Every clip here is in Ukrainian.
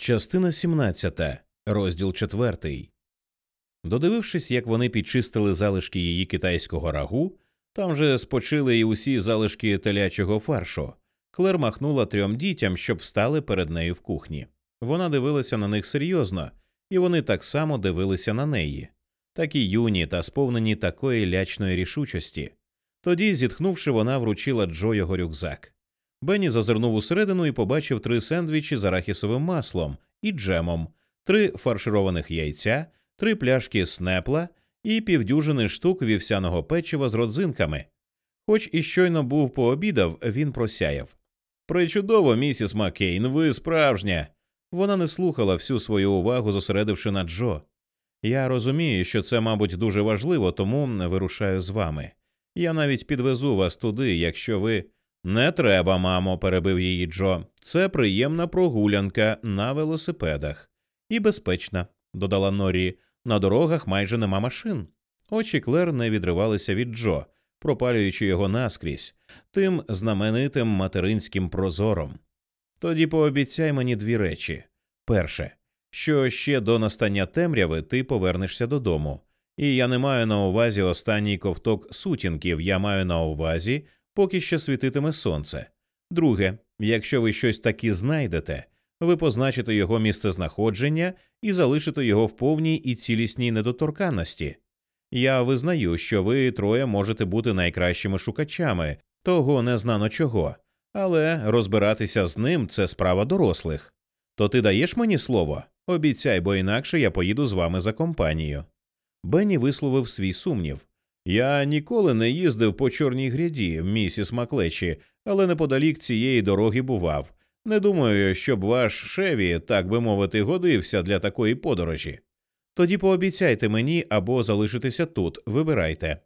Частина 17, розділ 4. Додивившись, як вони підчистили залишки її китайського рагу, там же спочили й усі залишки телячого фаршу. Клер махнула трьом дітям, щоб встали перед нею в кухні. Вона дивилася на них серйозно, і вони так само дивилися на неї, такі юні та сповнені такої лячної рішучості. Тоді, зітхнувши, вона вручила Джо його рюкзак. Бенні зазирнув усередину і побачив три сендвічі з арахісовим маслом і джемом, три фаршированих яйця, три пляшки снепла і півдюжини штук вівсяного печива з родзинками. Хоч і щойно був пообідав, він просяяв. Причудово, місіс Маккейн, ви справжня. Вона не слухала всю свою увагу, зосередивши на Джо. Я розумію, що це, мабуть, дуже важливо, тому вирушаю з вами. Я навіть підвезу вас туди, якщо ви. Не треба, мамо, перебив її Джо. Це приємна прогулянка на велосипедах. І безпечна, додала Норі. На дорогах майже нема машин. Очі Клер не відривалися від Джо, пропалюючи його наскрізь, тим знаменитим материнським прозором. Тоді пообіцяй мені дві речі перше, що ще до настання темряви ти повернешся додому, і я не маю на увазі останній ковток сутінків, я маю на увазі поки ще світитиме сонце. Друге, якщо ви щось таки знайдете, ви позначите його місцезнаходження і залишите його в повній і цілісній недоторканності. Я визнаю, що ви троє можете бути найкращими шукачами того незнано чого, але розбиратися з ним це справа дорослих. То ти даєш мені слово? Обіцяй, бо інакше я поїду з вами за компанію. Бенні висловив свій сумнів. Я ніколи не їздив по чорній гряді, місіс Маклечі, але неподалік цієї дороги бував. Не думаю, щоб ваш шеві, так би мовити, годився для такої подорожі. Тоді пообіцяйте мені або залишитися тут, вибирайте.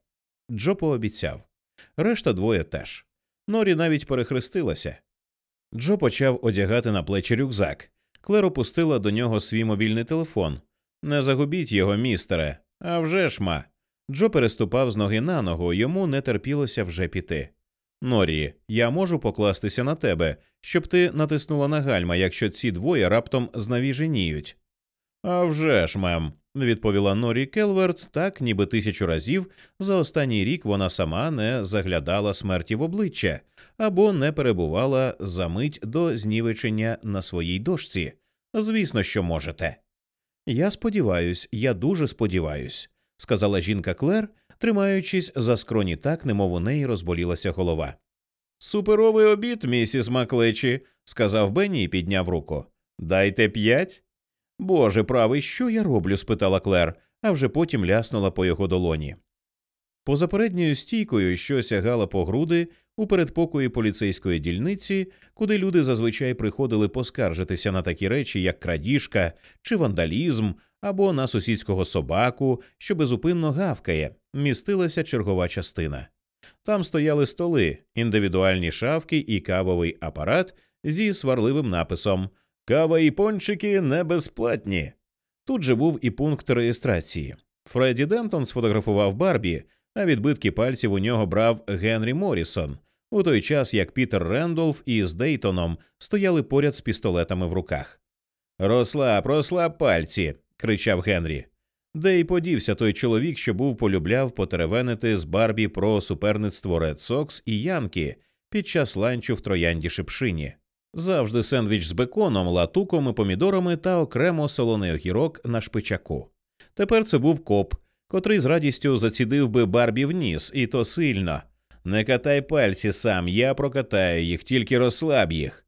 Джо пообіцяв. Решта двоє теж. Норі навіть перехрестилася. Джо почав одягати на плечі рюкзак. Клер опустила до нього свій мобільний телефон. Не загубіть його, містере. А вже ж ма. Джо переступав з ноги на ногу, йому не терпілося вже піти. Норі, я можу покластися на тебе, щоб ти натиснула на гальма, якщо ці двоє раптом знавіженіють. «А вже ж, мем, відповіла Норі Келверт, так ніби тисячу разів за останній рік вона сама не заглядала смерті в обличчя або не перебувала за мить до знівечення на своїй дошці. Звісно, що можете. Я сподіваюсь, я дуже сподіваюсь сказала жінка Клер, тримаючись за скроні так, немов у неї розболілася голова. Суперовий обід, місіс Маклечі, сказав Бенні і підняв руку. Дайте п'ять. Боже правий, що я роблю? спитала Клер, а вже потім ляснула по його долоні. Поза передньою стійкою, що сягала по груди у передпокої поліцейської дільниці, куди люди зазвичай приходили поскаржитися на такі речі, як крадіжка чи вандалізм, або на сусідського собаку, що безупинно гавкає, містилася чергова частина. Там стояли столи, індивідуальні шавки і кавовий апарат зі сварливим написом Кава і пончики не безплатні. Тут же був і пункт реєстрації. Фредді Дентон сфотографував Барбі, а відбитки пальців у нього брав Генрі Морісон, у той час як Пітер Рендолф із Дейтоном стояли поряд з пістолетами в руках. Розслаб, розслаб пальці, кричав Генрі. Де й подівся той чоловік, що був полюбляв потеревенити з Барбі про суперництво Ред Сокс і Янки під час ланчу в троянді шипшині. Завжди сендвіч з беконом, латуком і помідорами та окремо солоний огірок на шпичаку. Тепер це був коп, котрий з радістю зацідив би Барбі в ніс, і то сильно. Не катай пальці сам, я прокатаю їх, тільки розслаб їх.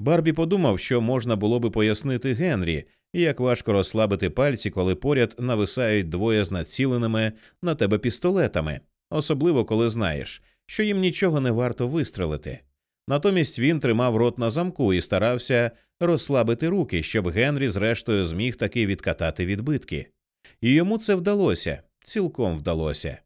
Барбі подумав, що можна було би пояснити Генрі, як важко розслабити пальці, коли поряд нависають двоє з націленими на тебе пістолетами, особливо коли знаєш, що їм нічого не варто вистрелити. Натомість він тримав рот на замку і старався розслабити руки, щоб Генрі, зрештою, зміг таки відкатати відбитки. І йому це вдалося, цілком вдалося.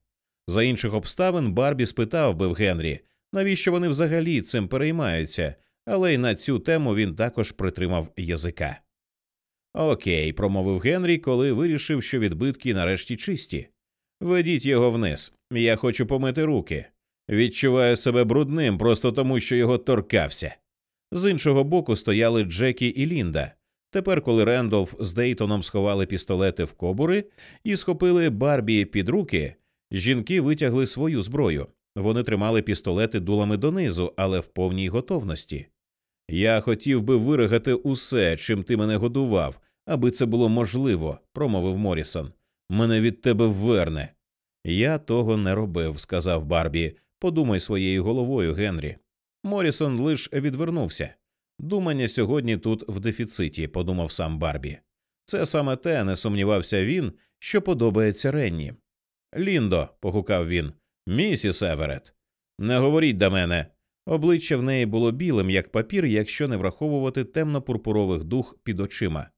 За інших обставин Барбі спитав би в Генрі, навіщо вони взагалі цим переймаються, але й на цю тему він також притримав язика. Окей, промовив Генрі, коли вирішив, що відбитки нарешті чисті. Ведіть його вниз. Я хочу помити руки. Відчуваю себе брудним просто тому, що його торкався. З іншого боку стояли Джекі і Лінда. Тепер, коли Рендолф з Дейтоном сховали пістолети в кобури і схопили Барбі під руки, жінки витягли свою зброю. Вони тримали пістолети дулами донизу, але в повній готовності. Я хотів би виригати усе, чим ти мене годував, аби це було можливо, промовив Морісон. Мене від тебе вверне. Я того не робив, сказав Барбі. Подумай своєю головою, Генрі. Морісон лиш відвернувся. Думання сьогодні тут в дефіциті, подумав сам Барбі. Це саме те, не сумнівався він, що подобається Ренні. Ліндо, погукав він, місіс Еверет. Не говоріть до мене. Обличчя в неї було білим, як папір, якщо не враховувати темно-пурпурових дух під очима.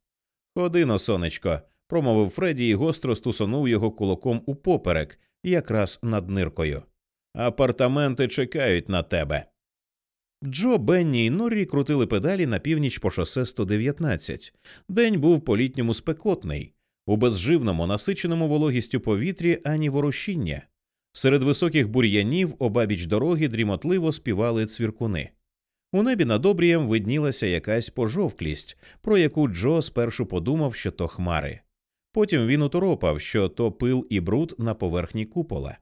Ходино, сонечко, промовив Фредді і гостро стусонув його кулаком у поперек, якраз над ниркою. Апартаменти чекають на тебе. Джо, Бенні і Норрі крутили педалі на північ по шосе 119. День був по літньому спекотний, у безживному, насиченому вологістю повітрі ані ворушіння. Серед високих бур'янів обабіч дороги дрімотливо співали цвіркуни. У небі над обрієм виднілася якась пожовклість, про яку Джо спершу подумав, що то хмари. Потім він уторопав, що то пил і бруд на поверхні купола.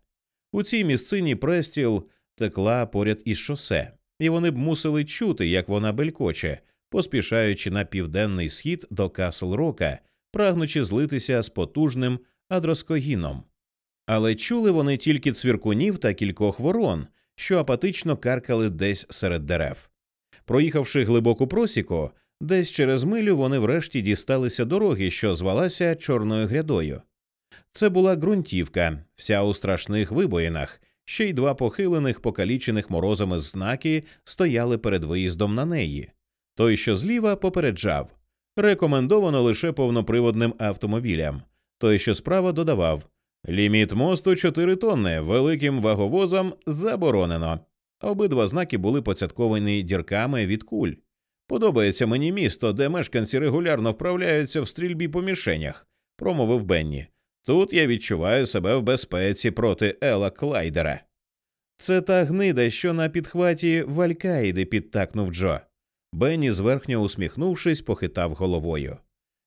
У цій місцині престіл текла поряд із шосе, і вони б мусили чути, як вона белькоче, поспішаючи на південний схід до Касл Рока, прагнучи злитися з потужним адроскогіном. Але чули вони тільки цвіркунів та кількох ворон, що апатично каркали десь серед дерев. Проїхавши глибоку просіку, десь через милю вони врешті дісталися дороги, що звалася чорною грядою. Це була ґрунтівка, вся у страшних вибоїнах, ще й два похилених, покалічених морозами знаки стояли перед виїздом на неї. Той, що зліва, попереджав рекомендовано лише повноприводним автомобілям. Той, що справа, додавав ліміт мосту 4 тонни, великим ваговозам заборонено. Обидва знаки були поцятковані дірками від куль. Подобається мені місто, де мешканці регулярно вправляються в стрільбі по мішенях, промовив Бенні. Тут я відчуваю себе в безпеці проти Ела Клайдера. Це та гнида, що на підхваті Валькаїди підтакнув Джо. Бенні, зверхньо усміхнувшись, похитав головою.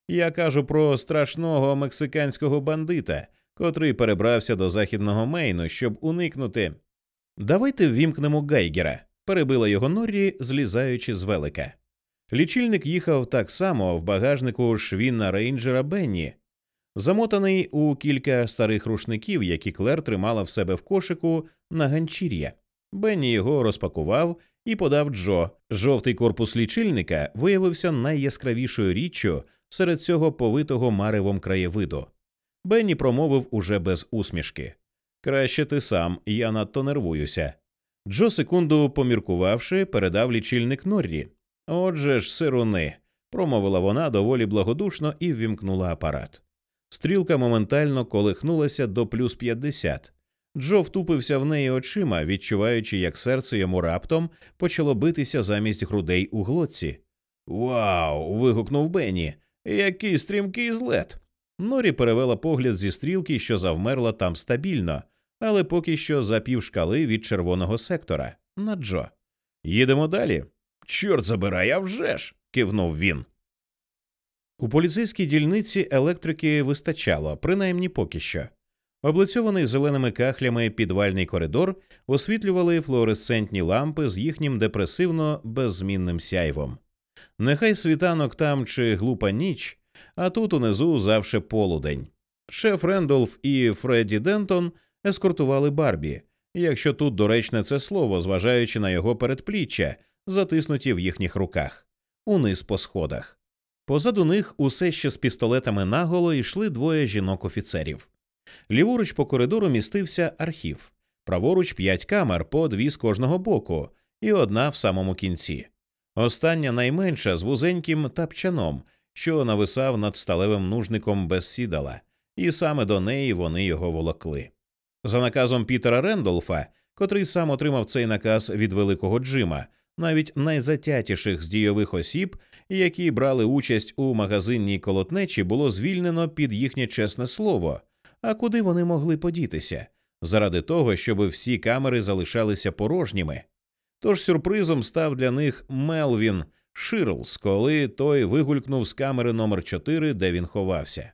Я кажу про страшного мексиканського бандита, котрий перебрався до західного Мейну, щоб уникнути. Давайте ввімкнемо Гайгера, перебила його Норрі, злізаючи з велика. Лічильник їхав так само в багажнику швінна рейнджера Бенні, замотаний у кілька старих рушників, які Клер тримала в себе в кошику на ганчір'я. Бенні його розпакував і подав Джо. Жовтий корпус лічильника виявився найяскравішою річчю серед цього повитого маревом краєвиду. Бенні промовив уже без усмішки. Краще ти сам, я надто нервуюся. Джо, секунду поміркувавши, передав лічильник Норрі. Отже ж, сируни, промовила вона доволі благодушно і ввімкнула апарат. Стрілка моментально колихнулася до плюс 50. Джо втупився в неї очима, відчуваючи, як серце йому раптом почало битися замість грудей у глотці. Вау. вигукнув Бенні. Який стрімкий злет. Норі перевела погляд зі стрілки, що завмерла там стабільно, але поки що за півшкали від червоного сектора на Джо. Їдемо далі. Чорт забирай, а вже ж. кивнув він. У поліцейській дільниці електрики вистачало, принаймні поки що. Облицьований зеленими кахлями підвальний коридор освітлювали флуоресцентні лампи з їхнім депресивно беззмінним сяйвом. Нехай світанок там чи глупа ніч, а тут унизу завше полудень. Шеф Рендолф і Фредді Дентон ескортували Барбі, якщо тут доречне це слово, зважаючи на його передпліччя, затиснуті в їхніх руках, униз по сходах. Позаду них усе ще з пістолетами наголо йшли двоє жінок-офіцерів. Ліворуч по коридору містився архів, праворуч п'ять камер по дві з кожного боку, і одна в самому кінці. Остання найменша з вузеньким тапчаном, що нависав над сталевим нужником без сідала, і саме до неї вони його волокли. За наказом Пітера Рендолфа, котрий сам отримав цей наказ від великого Джима, навіть найзатятіших з дійових осіб, які брали участь у магазинній колотнечі, було звільнено під їхнє чесне слово. А куди вони могли подітися? Заради того, щоб всі камери залишалися порожніми. Тож сюрпризом став для них Мелвін, Ширлс, коли той вигулькнув з камери номер 4 де він ховався.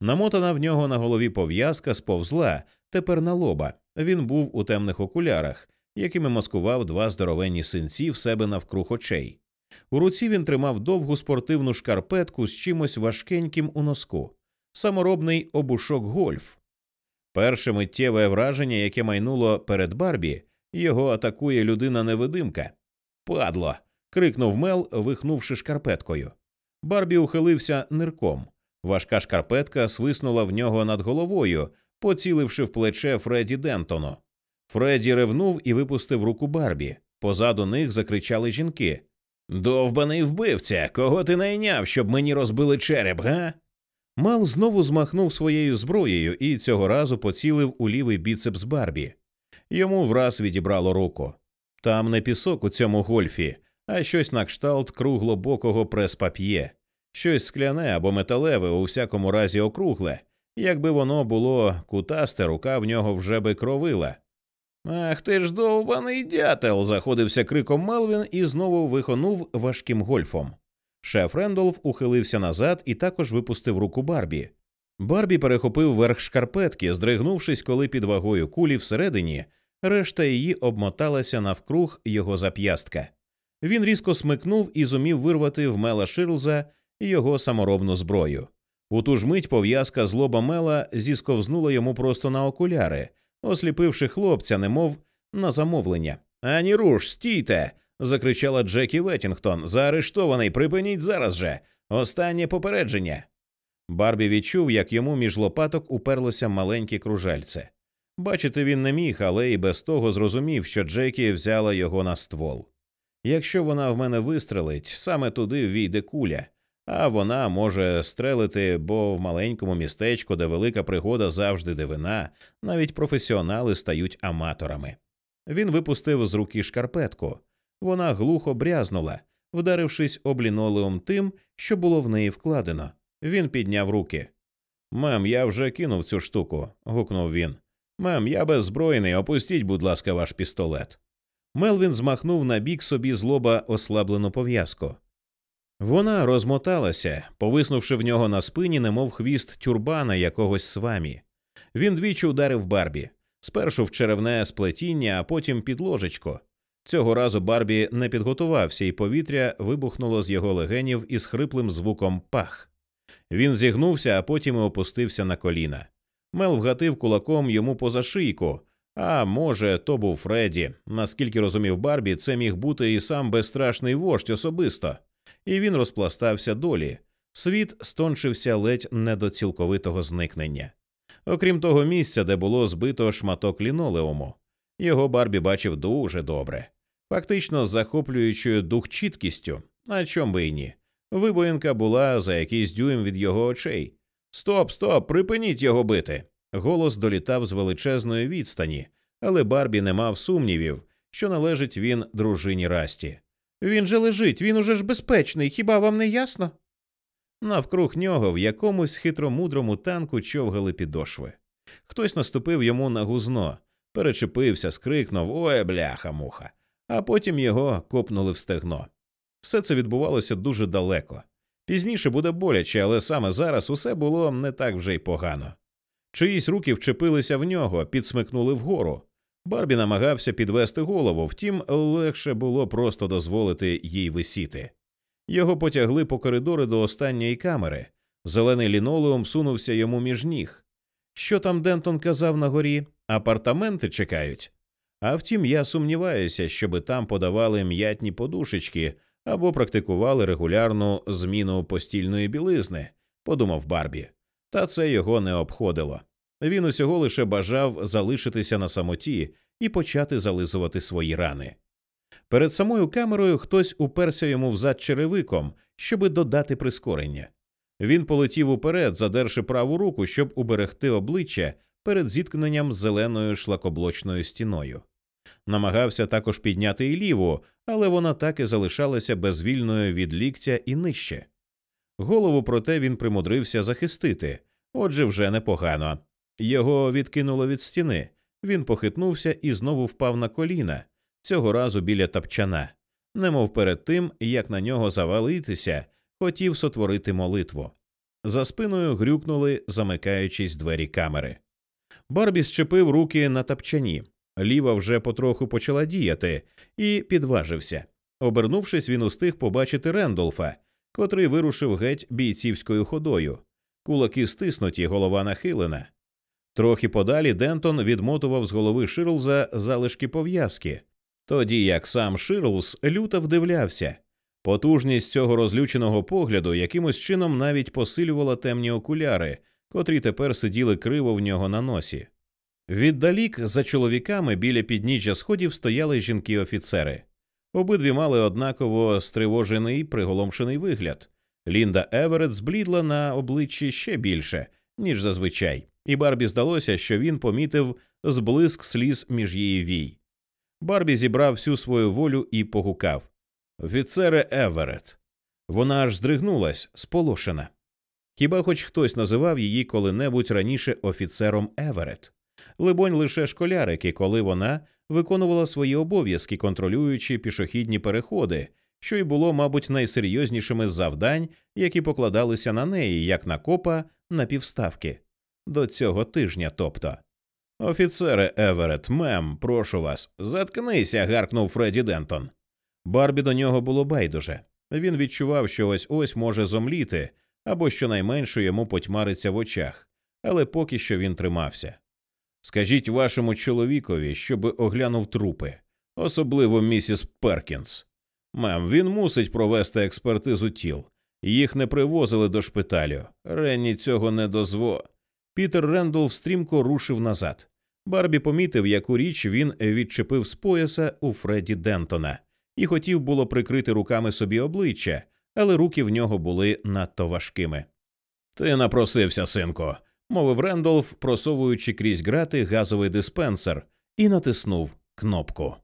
Намотана в нього на голові пов'язка сповзла тепер на лоба. Він був у темних окулярах, якими маскував два здоровенні синці в себе навкруг очей. У руці він тримав довгу спортивну шкарпетку з чимось важкеньким у носку, саморобний обушок гольф. Перше миттєве враження, яке майнуло перед Барбі, його атакує людина невидимка. Падло. Крикнув Мел, вихнувши шкарпеткою. Барбі ухилився нирком. Важка шкарпетка свиснула в нього над головою, поціливши в плече Фредді Дентону. Фредді ревнув і випустив руку Барбі. Позаду них закричали жінки. Довбаний вбивця, кого ти найняв, щоб мені розбили череп, га? Мал знову змахнув своєю зброєю і цього разу поцілив у лівий біцепс Барбі. Йому враз відібрало руку. Там не пісок у цьому гольфі, а щось на кшталт круглобокого прес-пап'є, щось скляне або металеве, у всякому разі округле. Якби воно було кутасте, рука в нього вже би кровила. Ах ти ж довбаний дятел. заходився криком Мелвін і знову вихонув важким гольфом. Шеф Рендолф ухилився назад і також випустив руку Барбі. Барбі перехопив верх шкарпетки, здригнувшись, коли під вагою кулі всередині решта її обмоталася навкруг його зап'ястка. Він різко смикнув і зумів вирвати в Мела Ширлза його саморобну зброю. У ту ж мить пов'язка з лоба Мела зісковзнула йому просто на окуляри, осліпивши хлопця, немов на замовлення. Ані руш, стійте. закричала Джекі Веттінгтон. Заарештований, припиніть зараз же. Останнє попередження. Барбі відчув, як йому між лопаток уперлося маленьке кружальце. Бачити він не міг, але і без того зрозумів, що Джекі взяла його на ствол. Якщо вона в мене вистрелить, саме туди війде куля, а вона може стрелити, бо в маленькому містечку, де велика пригода завжди дивина, навіть професіонали стають аматорами. Він випустив з руки шкарпетку. Вона глухо брязнула, вдарившись об тим, що було в неї вкладено. Він підняв руки. Мем, я вже кинув цю штуку. гукнув він. Мем, я беззбройний, опустіть, будь ласка, ваш пістолет. Мелвін змахнув на бік собі з лоба ослаблену пов'язку. Вона розмоталася, повиснувши в нього на спині, немов хвіст тюрбана якогось свамі. Він двічі ударив Барбі, спершу в черевне сплетіння, а потім під ложечко. Цього разу Барбі не підготувався, і повітря вибухнуло з його легенів із хриплим звуком пах. Він зігнувся, а потім і опустився на коліна. Мел вгатив кулаком йому поза шийку, а може, то був Фредді. Наскільки розумів Барбі, це міг бути і сам безстрашний вождь особисто, і він розпластався долі. Світ стончився ледь не до цілковитого зникнення. Окрім того місця, де було збито шматок лінолеуму, його Барбі бачив дуже добре, фактично захоплюючою дух чіткістю, а чом би й ні. Вибоїнка була за якийсь дюйм від його очей. Стоп, стоп, припиніть його бити. Голос долітав з величезної відстані, але Барбі не мав сумнівів, що належить він дружині Расті. Він же лежить, він уже ж безпечний, хіба вам не ясно? Навкруг нього в якомусь хитромудрому танку човгали підошви. Хтось наступив йому на гузно, перечепився, скрикнув Ой, бляха муха, а потім його копнули в стегно. Все це відбувалося дуже далеко. Пізніше буде боляче, але саме зараз усе було не так вже й погано. Чиїсь руки вчепилися в нього, підсмикнули вгору. Барбі намагався підвести голову, втім, легше було просто дозволити їй висіти. Його потягли по коридору до останньої камери. Зелений лінолеум сунувся йому між ніг. Що там Дентон казав на горі? Апартаменти чекають. А втім, я сумніваюся, щоби там подавали м'ятні подушечки або практикували регулярну зміну постільної білизни, подумав Барбі. Та це його не обходило. Він усього лише бажав залишитися на самоті і почати зализувати свої рани. Перед самою камерою хтось уперся йому взад черевиком, щоби додати прискорення. Він полетів уперед, задерши праву руку, щоб уберегти обличчя перед зіткненням з зеленою шлакоблочною стіною. Намагався також підняти і ліву, але вона так і залишалася безвільною від ліктя і нижче. Голову, проте, він примудрився захистити, отже, вже непогано. Його відкинуло від стіни. Він похитнувся і знову впав на коліна, цього разу біля тапчана. немов перед тим, як на нього завалитися, хотів сотворити молитву. За спиною грюкнули, замикаючись двері камери. Барбі щепив руки на тапчані. Ліва вже потроху почала діяти, і підважився. Обернувшись, він устиг побачити Рендолфа, котрий вирушив геть бійцівською ходою. Кулаки стиснуті, голова нахилена. Трохи подалі Дентон відмотував з голови Ширлза залишки пов'язки, тоді як сам Ширлз люто вдивлявся. Потужність цього розлюченого погляду якимось чином навіть посилювала темні окуляри, котрі тепер сиділи криво в нього на носі. Віддалік за чоловіками біля підніжжя сходів стояли жінки-офіцери. Обидві мали однаково стривожений приголомшений вигляд. Лінда Еверет зблідла на обличчі ще більше, ніж зазвичай, і Барбі здалося, що він помітив зблиск сліз між її вій. Барбі зібрав всю свою волю і погукав Офіцере Еверет. Вона аж здригнулась, сполошена. Хіба хоч хтось називав її коли-небудь раніше офіцером Еверет? Либонь, лише школярики, коли вона виконувала свої обов'язки, контролюючи пішохідні переходи, що й було, мабуть, найсерйознішими з завдань, які покладалися на неї, як на копа на півставки. До цього тижня, тобто. Офіцере Еверет, мем, прошу вас, заткнися. гаркнув Фредді Дентон. Барбі до нього було байдуже. Він відчував, що ось ось може зомліти, або щонайменше йому потьмариться в очах, але поки що він тримався. Скажіть вашому чоловікові, щоби оглянув трупи, особливо місіс Перкінс. Мем, він мусить провести експертизу тіл. Їх не привозили до шпиталю. Ренні цього не дозво. Пітер Рендолф стрімко рушив назад. Барбі помітив, яку річ він відчепив з пояса у Фредді Дентона, і хотів було прикрити руками собі обличчя, але руки в нього були надто важкими. Ти напросився, синку, мовив Рендолф, просовуючи крізь грати газовий диспенсер, і натиснув кнопку.